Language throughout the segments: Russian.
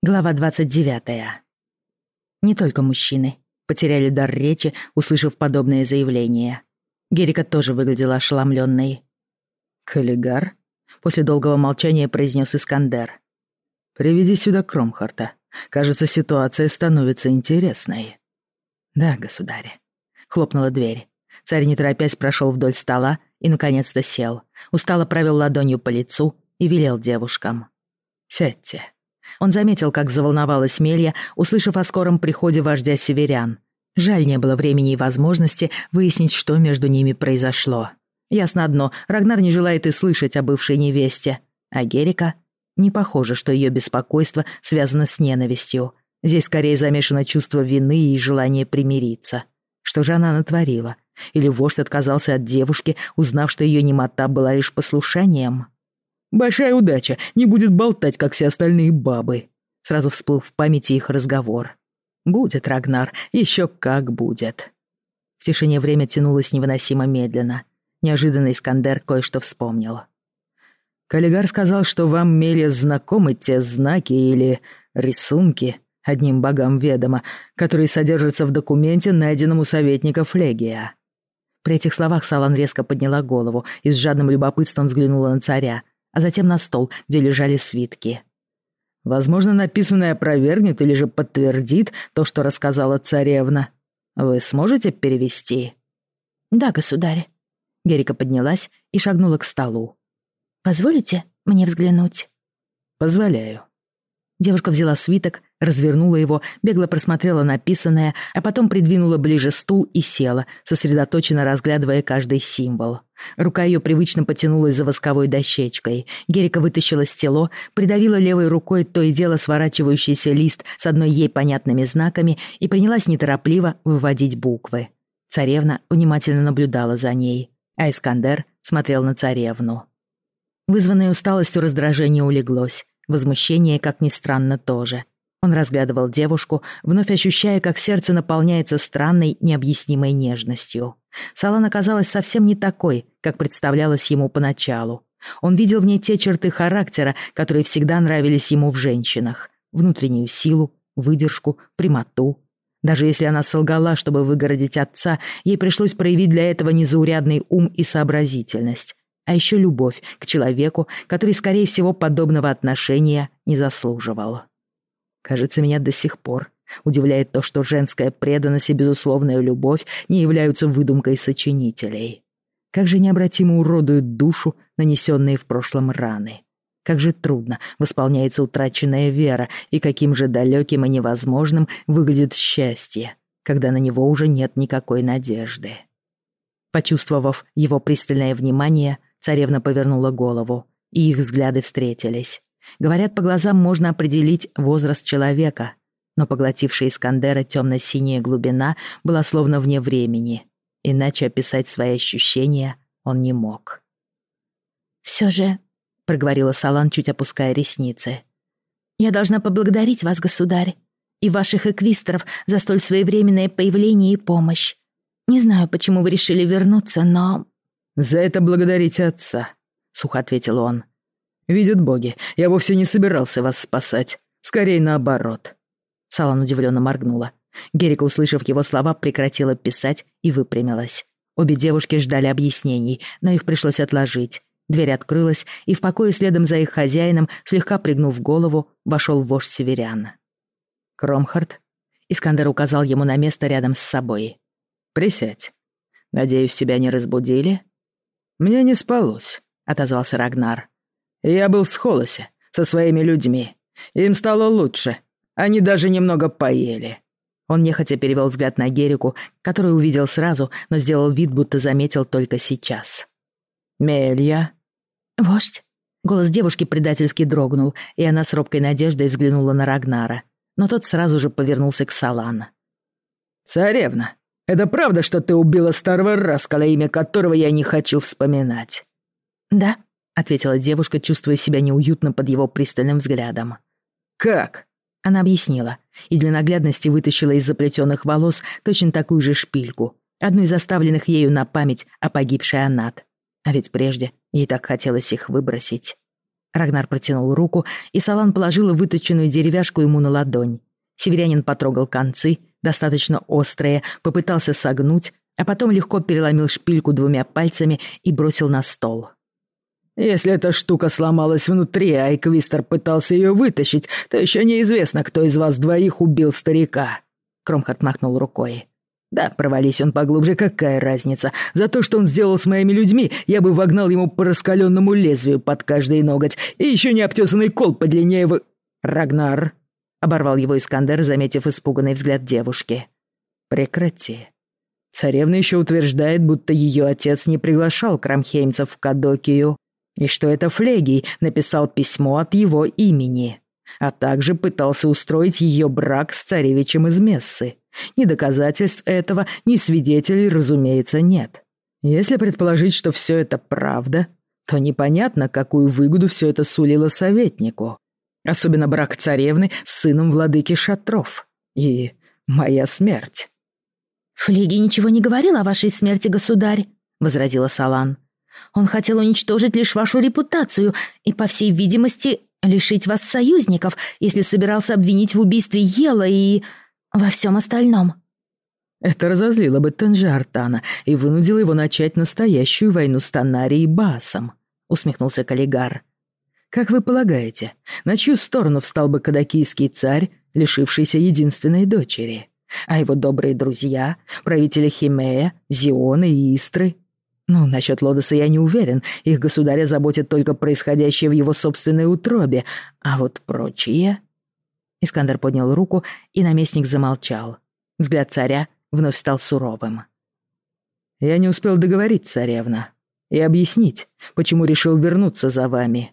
Глава 29. Не только мужчины потеряли дар речи, услышав подобное заявление. Герика тоже выглядела ошеломленной. «Каллигар?» — после долгого молчания произнес Искандер. «Приведи сюда Кромхарта. Кажется, ситуация становится интересной». «Да, государь». Хлопнула дверь. Царь, не торопясь, прошел вдоль стола и, наконец-то, сел. Устало провел ладонью по лицу и велел девушкам. «Сядьте». Он заметил, как заволновалась Мелья, услышав о скором приходе вождя северян. Жаль, не было времени и возможности выяснить, что между ними произошло. Ясно одно, Рагнар не желает и слышать о бывшей невесте. А Герика? Не похоже, что ее беспокойство связано с ненавистью. Здесь скорее замешано чувство вины и желание примириться. Что же она натворила? Или вождь отказался от девушки, узнав, что ее немота была лишь послушанием? Большая удача, не будет болтать, как все остальные бабы. Сразу всплыл в памяти их разговор. Будет, Рагнар, еще как будет. В тишине время тянулось невыносимо медленно. Неожиданно Искандер кое-что вспомнил. Каллигар сказал, что вам, Мелия, знакомы те знаки или рисунки, одним богам ведомо, которые содержатся в документе, найденном у советника Флегия. При этих словах Салан резко подняла голову и с жадным любопытством взглянула на царя, а затем на стол, где лежали свитки. Возможно, написанное опровергнет или же подтвердит то, что рассказала царевна. Вы сможете перевести? Да, государь. Герика поднялась и шагнула к столу. Позволите мне взглянуть? Позволяю. Девушка взяла свиток, развернула его, бегло просмотрела написанное, а потом придвинула ближе стул и села, сосредоточенно разглядывая каждый символ. Рука ее привычно потянулась за восковой дощечкой. Герика вытащила стело, придавила левой рукой то и дело сворачивающийся лист с одной ей понятными знаками и принялась неторопливо выводить буквы. Царевна внимательно наблюдала за ней, а Искандер смотрел на царевну. Вызванное усталостью раздражение улеглось. Возмущение, как ни странно, тоже. Он разглядывал девушку, вновь ощущая, как сердце наполняется странной, необъяснимой нежностью. Салан оказалась совсем не такой, как представлялось ему поначалу. Он видел в ней те черты характера, которые всегда нравились ему в женщинах. Внутреннюю силу, выдержку, прямоту. Даже если она солгала, чтобы выгородить отца, ей пришлось проявить для этого незаурядный ум и сообразительность а еще любовь к человеку, который, скорее всего, подобного отношения не заслуживал. Кажется, меня до сих пор удивляет то, что женская преданность и безусловная любовь не являются выдумкой сочинителей. Как же необратимо уродуют душу, нанесенные в прошлом раны. Как же трудно восполняется утраченная вера, и каким же далеким и невозможным выглядит счастье, когда на него уже нет никакой надежды. Почувствовав его пристальное внимание, Царевна повернула голову, и их взгляды встретились. Говорят, по глазам можно определить возраст человека, но поглотившая Искандера темно-синяя глубина была словно вне времени. Иначе описать свои ощущения он не мог. «Все же», — проговорила Салан, чуть опуская ресницы, «я должна поблагодарить вас, государь, и ваших эквистеров за столь своевременное появление и помощь. Не знаю, почему вы решили вернуться, но «За это благодарите отца», — сухо ответил он. «Видят боги, я вовсе не собирался вас спасать. Скорее наоборот». Салан удивленно моргнула. Герика, услышав его слова, прекратила писать и выпрямилась. Обе девушки ждали объяснений, но их пришлось отложить. Дверь открылась, и в покое следом за их хозяином, слегка пригнув голову, вошел вождь северян. «Кромхард?» Искандер указал ему на место рядом с собой. «Присядь. Надеюсь, тебя не разбудили?» «Мне не спалось», — отозвался Рагнар. «Я был с Холосе, со своими людьми. Им стало лучше. Они даже немного поели». Он нехотя перевел взгляд на Герику, который увидел сразу, но сделал вид, будто заметил только сейчас. «Мелья?» «Вождь?» Голос девушки предательски дрогнул, и она с робкой надеждой взглянула на Рагнара. Но тот сразу же повернулся к Салана. «Царевна, это правда, что ты убила старого Раскала, имя которого я не хочу вспоминать?» «Да», — ответила девушка, чувствуя себя неуютно под его пристальным взглядом. «Как?» Она объяснила, и для наглядности вытащила из заплетенных волос точно такую же шпильку, одну из оставленных ею на память о погибшей Анат. А ведь прежде ей так хотелось их выбросить. Рагнар протянул руку, и Салан положила выточенную деревяшку ему на ладонь. Северянин потрогал концы, достаточно острые, попытался согнуть, а потом легко переломил шпильку двумя пальцами и бросил на стол. «Если эта штука сломалась внутри, а Эквистер пытался ее вытащить, то еще неизвестно, кто из вас двоих убил старика», — Кромхат махнул рукой. «Да, провались он поглубже, какая разница? За то, что он сделал с моими людьми, я бы вогнал ему по раскаленному лезвию под каждый ноготь и еще не обтесанный кол подлиннее в...» «Рагнар», — оборвал его Искандер, заметив испуганный взгляд девушки. «Прекрати. Царевна еще утверждает, будто ее отец не приглашал крамхеймцев в Кадокию и что это Флегий написал письмо от его имени, а также пытался устроить ее брак с царевичем из Мессы. Ни доказательств этого, ни свидетелей, разумеется, нет. Если предположить, что все это правда, то непонятно, какую выгоду все это сулило советнику. Особенно брак царевны с сыном владыки Шатров. И моя смерть. «Флеги ничего не говорил о вашей смерти, государь», — возразила Салан. Он хотел уничтожить лишь вашу репутацию и, по всей видимости, лишить вас союзников, если собирался обвинить в убийстве Ела и во всем остальном». Это разозлило бы Танжартана и вынудило его начать настоящую войну с Танарией и Басом, усмехнулся Каллигар. Как вы полагаете, на чью сторону встал бы кадакийский царь, лишившийся единственной дочери? А его добрые друзья, правители Химея, Зиона и Истры, ну, насчет Лодоса я не уверен. Их государя заботит только происходящее в его собственной утробе. А вот прочие...» Искандер поднял руку, и наместник замолчал. Взгляд царя вновь стал суровым. «Я не успел договорить, царевна, и объяснить, почему решил вернуться за вами.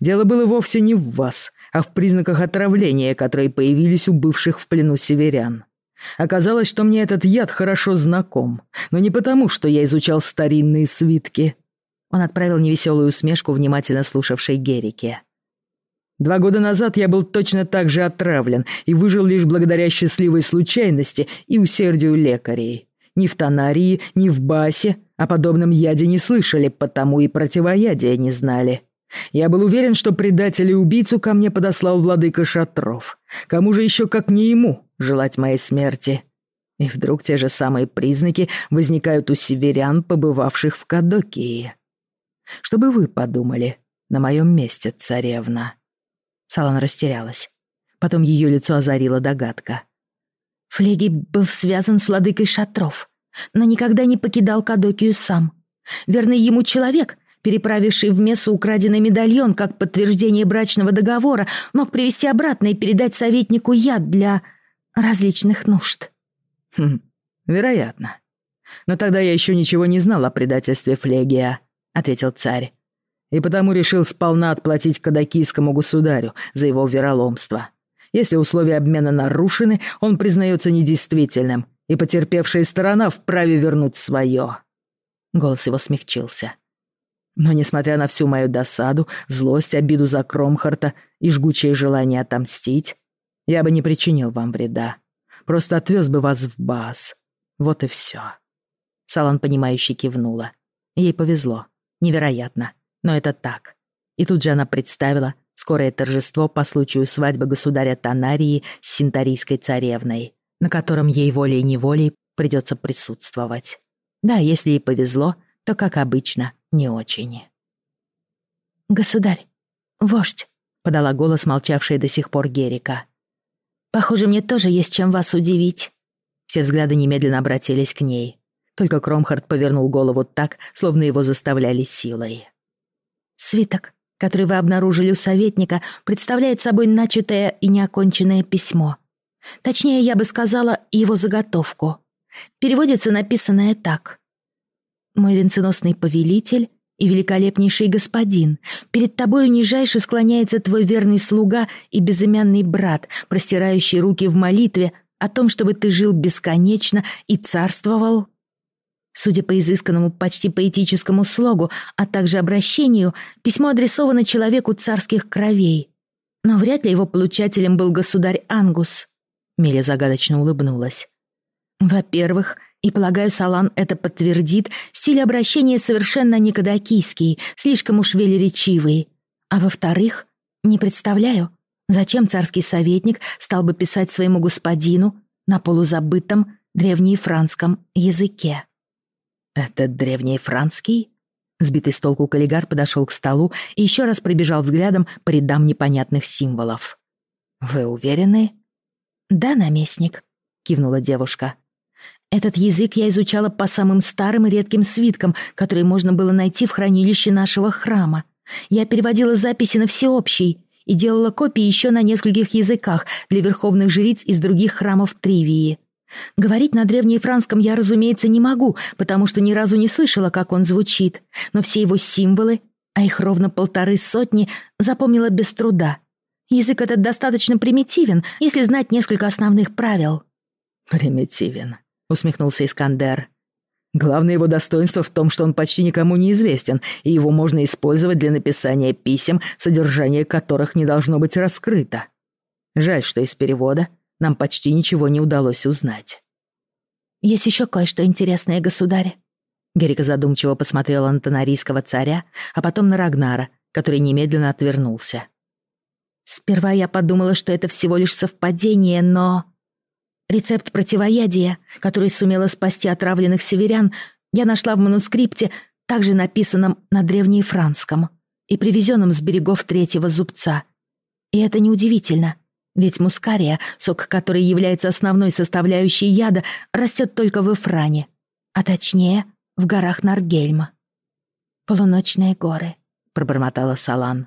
Дело было вовсе не в вас, а в признаках отравления, которые появились у бывших в плену северян. Оказалось, что мне этот яд хорошо знаком, но не потому, что я изучал старинные свитки. Он отправил невеселую усмешку внимательно слушавшей Герике. Два года назад я был точно так же отравлен и выжил лишь благодаря счастливой случайности и усердию лекарей. Ни в Тонарии, ни в Басе о подобном яде не слышали, потому и противоядия не знали. Я был уверен, что предателя и убийцу ко мне подослал владыка Шатров. Кому же еще, как не ему, желать моей смерти? И вдруг те же самые признаки возникают у северян, побывавших в Кадокии. Что бы вы подумали на моем месте, царевна?» Салан растерялась. Потом ее лицо озарила догадка. Флеги был связан с владыкой Шатров, но никогда не покидал Кадокию сам. Верный ему человек, переправивший в Мессу украденный медальон как подтверждение брачного договора, мог привести обратно и передать советнику яд для различных нужд. Хм, вероятно. Но тогда я еще ничего не знал о предательстве Флегия, ответил царь. И потому решил сполна отплатить кадакийскому государю за его вероломство. Если условия обмена нарушены, он признается недействительным, и потерпевшая сторона вправе вернуть свое. Голос его смягчился. Но несмотря на всю мою досаду, злость, обиду за Кромхарта и жгучее желание отомстить, я бы не причинил вам вреда. Просто отвез бы вас в Баас. Вот и все. Салан, понимающе кивнула. Ей повезло. Невероятно. Но это так. И тут же она представила скорое торжество по случаю свадьбы государя Танарии с синтарийской царевной, на котором ей волей-неволей придется присутствовать. Да, если ей повезло, то, как обычно, не очень. «Государь, вождь», — подала голос молчавшая до сих пор Герика. Похоже, мне тоже есть чем вас удивить». Все взгляды немедленно обратились к ней. Только Кромхард повернул голову так, словно его заставляли силой. «Свиток, который вы обнаружили у советника, представляет собой начатое и неоконченное письмо. Точнее, я бы сказала, его заготовку. Переводится написанное так. «Мой венценосный повелитель и великолепнейший господин, перед тобою нижайше склоняется твой верный слуга и безымянный брат, простирающий руки в молитве о том, чтобы ты жил бесконечно и царствовал. Судя по изысканному, почти поэтическому слогу, а также обращению, письмо адресовано человеку царских кровей. Но вряд ли его получателем был государь Ангус. Миля загадочно улыбнулась. Во-первых, и, полагаю, Салан это подтвердит, стиль обращения совершенно не кадакийский, слишком уж велеречивый. А во-вторых, не представляю, зачем царский советник стал бы писать своему господину на полузабытом древнеефранском языке. «Это древнеефранский?» Сбитый с толку каллигар подошел к столу и еще раз пробежал взглядом по рядам непонятных символов. «Вы уверены?» «Да, наместник», — кивнула девушка. «Этот язык я изучала по самым старым и редким свиткам, которые можно было найти в хранилище нашего храма. Я переводила записи на всеобщий и делала копии еще на нескольких языках для верховных жриц из других храмов Тривии. Говорить на древнеефранском я, разумеется, не могу, потому что ни разу не слышала, как он звучит, но все его символы, а их ровно полторы сотни, запомнила без труда. Язык этот достаточно примитивен, если знать несколько основных правил. «Примитивен», — усмехнулся Искандер. «Главное его достоинство в том, что он почти никому не известен, и его можно использовать для написания писем, содержание которых не должно быть раскрыто. Жаль, что из перевода нам почти ничего не удалось узнать. «Есть еще кое-что интересное, государь». Герика задумчиво посмотрела на тонарийского царя, а потом на Рагнара, который немедленно отвернулся. «Сперва я подумала, что это всего лишь совпадение, но...» Рецепт противоядия, который сумела спасти отравленных северян, я нашла в манускрипте, также написанном на древнеефранском и привезенном с берегов третьего зубца. И это неудивительно. Ведь мускария, сок который является основной составляющей яда, растет только в Эфране, а точнее в горах Наргельма. «Полуночные горы», — пробормотала Салан.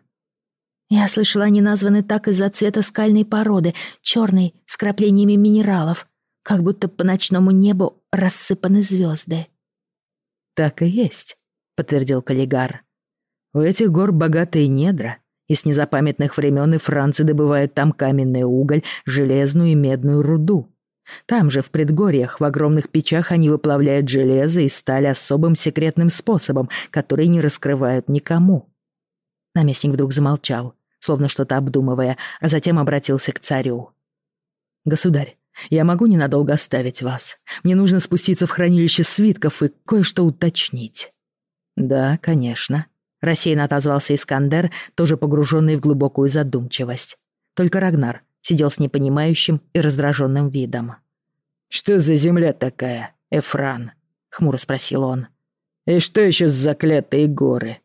«Я слышала, они названы так из-за цвета скальной породы, черной, с краплениями минералов, как будто по ночному небу рассыпаны звезды». «Так и есть», — подтвердил Каллигар. «У этих гор богатые недра, и с незапамятных времен и францы добывают там каменный уголь, железную и медную руду. Там же, в предгорьях, в огромных печах они выплавляют железо и сталь особым секретным способом, который не раскрывают никому. Наместник вдруг замолчал, словно что-то обдумывая, а затем обратился к царю. «Государь, я могу ненадолго оставить вас. Мне нужно спуститься в хранилище свитков и кое-что уточнить». «Да, конечно», Рассеянно отозвался Искандер, тоже погруженный в глубокую задумчивость. Только Рагнар сидел с непонимающим и раздраженным видом. «Что за земля такая, Эфран?» — хмуро спросил он. «И что еще за заклятые горы?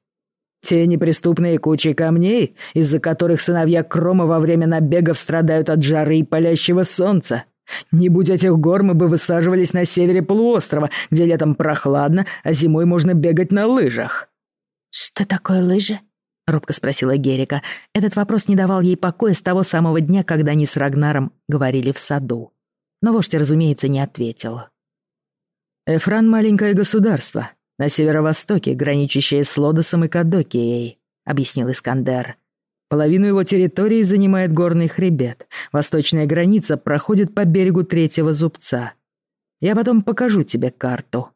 Те неприступные кучи камней, из-за которых сыновья Крома во время набегов страдают от жары и палящего солнца? Не будь этих гор, мы бы высаживались на севере полуострова, где летом прохладно, а зимой можно бегать на лыжах». «Что такое лыжи?» — робко спросила Герика. Этот вопрос не давал ей покоя с того самого дня, когда они с Рагнаром говорили в саду. Но вождь, разумеется, не ответил. «Эфран — маленькое государство, на северо-востоке, граничащее с Лодосом и Кадокией», — объяснил Искандер. «Половину его территории занимает горный хребет. Восточная граница проходит по берегу третьего зубца. Я потом покажу тебе карту.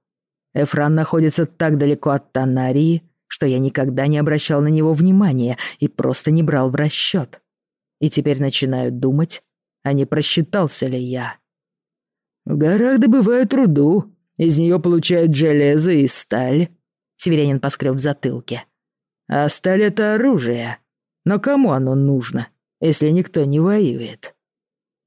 Эфран находится так далеко от Танарии, что я никогда не обращал на него внимания и просто не брал в расчет. И теперь начинаю думать, а не просчитался ли я. В горах добывают руду, из нее получают железо и сталь. Северянин поскреб в затылке. А сталь — это оружие. Но кому оно нужно, если никто не воюет?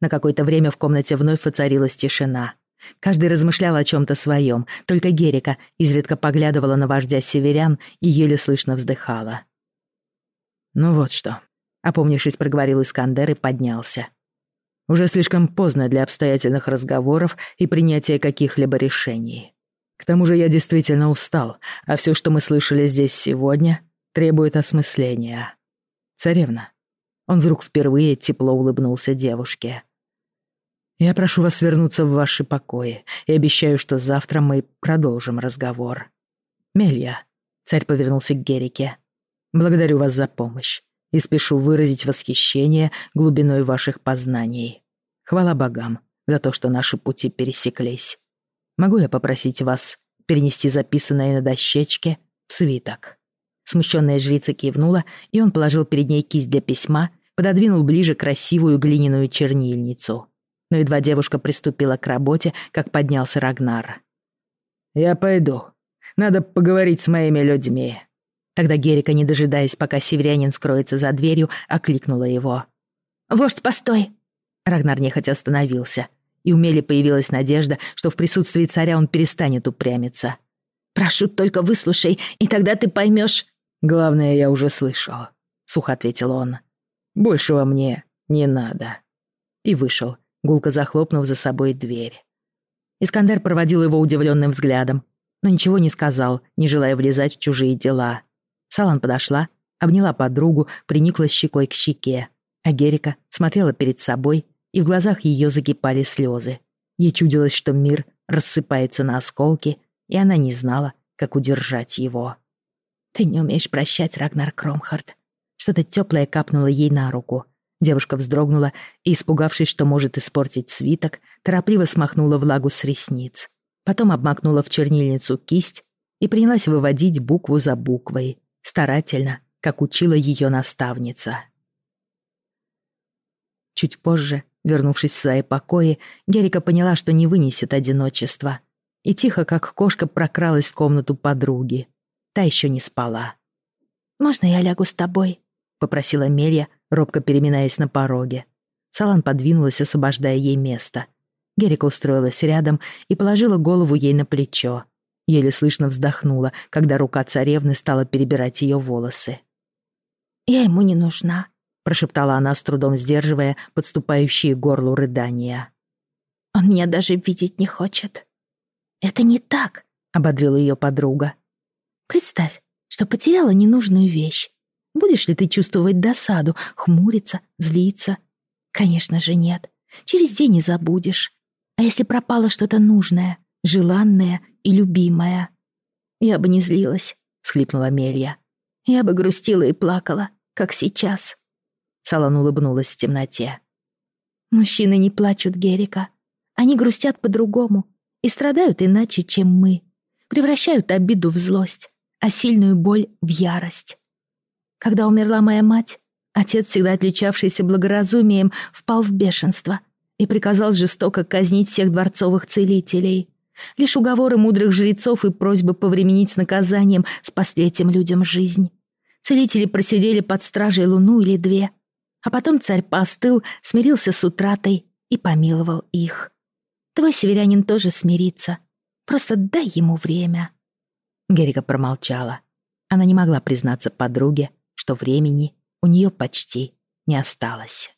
На какое-то время в комнате вновь воцарилась тишина. Каждый размышлял о чем-то своем, только Герика изредка поглядывала на вождя северян и еле слышно вздыхала. «Ну вот что», — опомнившись, проговорил Искандер и поднялся. «Уже слишком поздно для обстоятельных разговоров и принятия каких-либо решений. К тому же я действительно устал, а все, что мы слышали здесь сегодня, требует осмысления. Царевна». Он вдруг впервые тепло улыбнулся девушке. Я прошу вас вернуться в ваши покои и обещаю, что завтра мы продолжим разговор. Мелья, царь повернулся к Герике. Благодарю вас за помощь и спешу выразить восхищение глубиной ваших познаний. Хвала богам за то, что наши пути пересеклись. Могу я попросить вас перенести записанное на дощечке в свиток?» Смущенная жрица кивнула, и он положил перед ней кисть для письма, пододвинул ближе красивую глиняную чернильницу но едва девушка приступила к работе, как поднялся Рагнар. «Я пойду. Надо поговорить с моими людьми». Тогда Герика, не дожидаясь, пока северянин скроется за дверью, окликнула его. «Вождь, постой!» Рагнар нехотя остановился, и у Мели появилась надежда, что в присутствии царя он перестанет упрямиться. «Прошу, только выслушай, и тогда ты поймешь...» «Главное, я уже слышал», — сухо ответил он. «Большего мне не надо». И вышел, гулко захлопнув за собой дверь. Искандер проводил его удивленным взглядом, но ничего не сказал, не желая влезать в чужие дела. Салан подошла, обняла подругу, приникла щекой к щеке, а Герика смотрела перед собой, и в глазах ее закипали слезы. Ей чудилось, что мир рассыпается на осколки, и она не знала, как удержать его. «Ты не умеешь прощать, Рагнар Кромхард». Что-то теплое капнуло ей на руку. Девушка вздрогнула и, испугавшись, что может испортить свиток, торопливо смахнула влагу с ресниц. Потом обмакнула в чернильницу кисть и принялась выводить букву за буквой, старательно, как учила ее наставница. Чуть позже, вернувшись в свои покои, Герика поняла, что не вынесет одиночества, и тихо, как кошка, прокралась в комнату подруги. Та еще не спала. «Можно я лягу с тобой?» — попросила Мелья, робко переминаясь на пороге. Салан подвинулась, освобождая ей место. Герика устроилась рядом и положила голову ей на плечо. Еле слышно вздохнула, когда рука царевны стала перебирать ее волосы. «Я ему не нужна», — прошептала она, с трудом сдерживая подступающие горлу рыдания. «Он меня даже видеть не хочет». «Это не так», — ободрила ее подруга. «Представь, что потеряла ненужную вещь. Будешь ли ты чувствовать досаду, хмуриться, злиться? Конечно же нет. Через день не забудешь. А если пропало что-то нужное, желанное и любимое? Я бы не злилась, — схлипнула Мелья. Я бы грустила и плакала, как сейчас. Салан улыбнулась в темноте. Мужчины не плачут, Герика. Они грустят по-другому и страдают иначе, чем мы. Превращают обиду в злость, а сильную боль в ярость. Когда умерла моя мать, отец, всегда отличавшийся благоразумием, впал в бешенство и приказал жестоко казнить всех дворцовых целителей. Лишь уговоры мудрых жрецов и просьбы повременить с наказанием спасли этим людям жизнь. Целители просидели под стражей луну или две, а потом царь поостыл, смирился с утратой и помиловал их. Твой северянин тоже смирится. Просто дай ему время. Герика промолчала. Она не могла признаться подруге, что времени у нее почти не осталось.